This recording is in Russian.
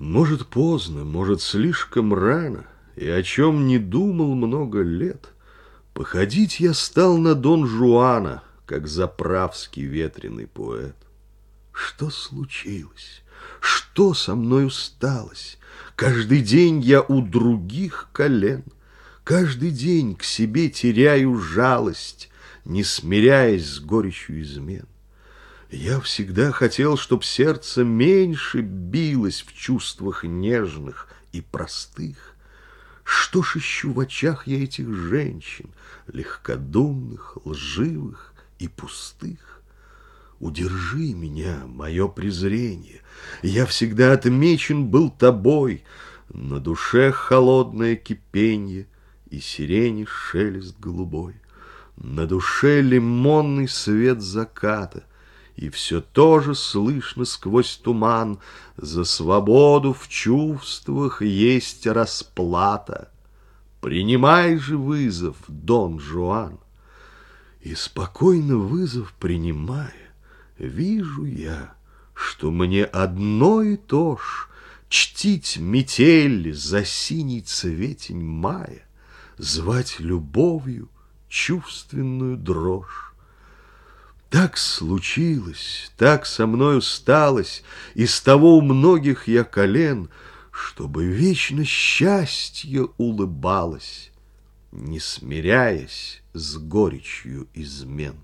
Может, поздно, может, слишком рано, И о чем не думал много лет. Походить я стал на Дон Жуана, Как заправский ветреный поэт. Что случилось? Что со мною сталось? Каждый день я у других колен, Каждый день к себе теряю жалость, Не смиряясь с горечью измен. Я всегда хотел, чтоб сердце меньше билось в чувствах нежных и простых. Что ж ищу в очах я этих женщин, легкодумных, лживых и пустых? Удержи меня, мое презрение, я всегда отмечен был тобой, на душе холодное кипенье и сирени шелест голубой, на душе лимонный свет заката, и все тоже слышно сквозь туман. За свободу в чувствах есть расплата. Принимай же вызов, Дон Жуан. И спокойно вызов принимая, Вижу я, что мне одно и то ж Чтить метель за синий цветень мая, Звать любовью чувственную дрожь. Так случилось, так со мною сталось, Из того у многих я колен, Чтобы вечно счастье улыбалось, Не смиряясь с горечью измен.